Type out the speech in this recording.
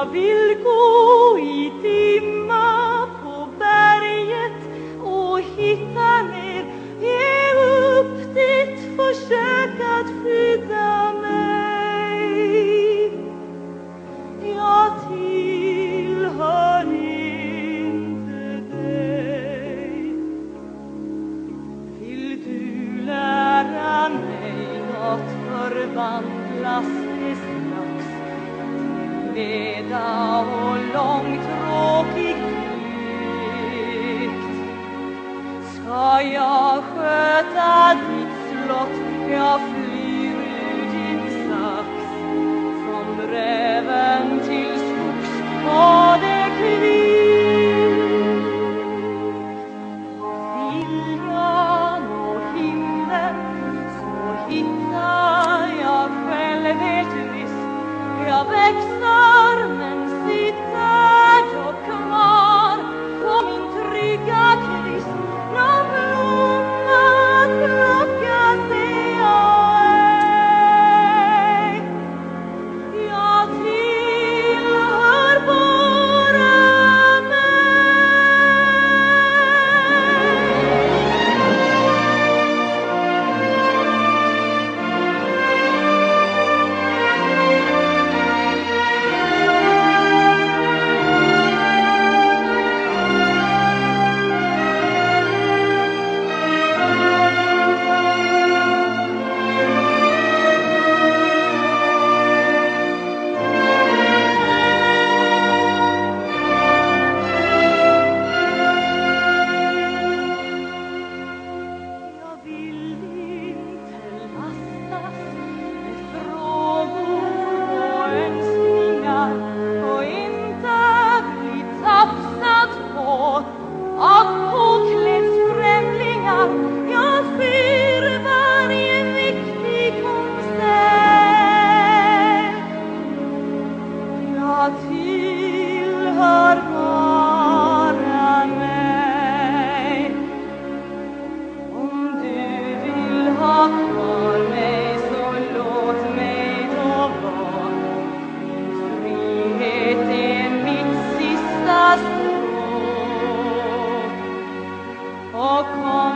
Jag vill gå i dimma på berget och hitta ner. Ge upp ditt försök att skydda mig. Jag tillhör inte dig. Vill du lära mig att förvandlas till leda och långtråkig flykt. Ska jag sköta ditt slott, jag flyr ur din sax Från räven till skogs var Oh.